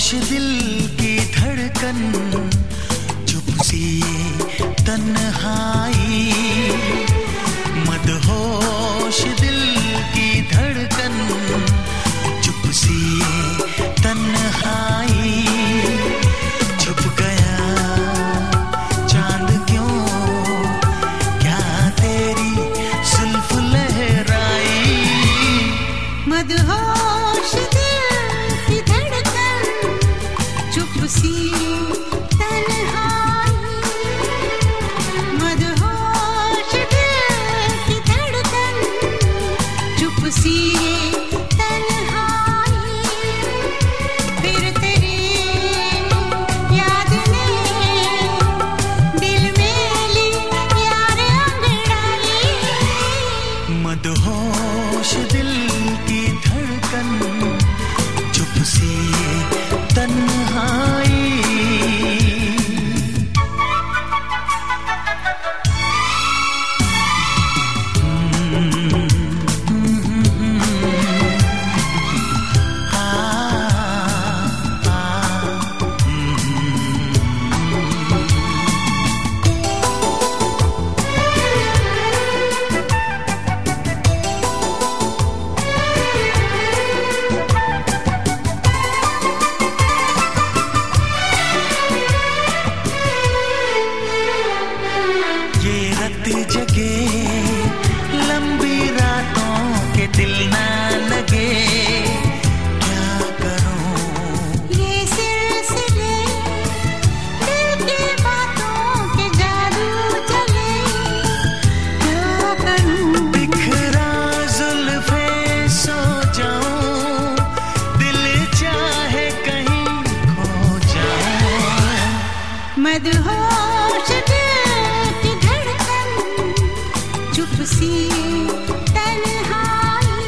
खामोश दिल की धड़कन चुप सी तन्हाई। मदहोश दिल See. sea. धड़कन चुप सी तन्हाई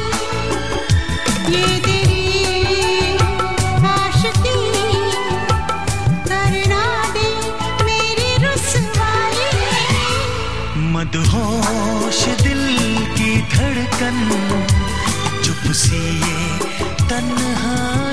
ये तेरी आशिकी करना दिल की धड़कन, चुप सी ये तन्हाई।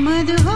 मधु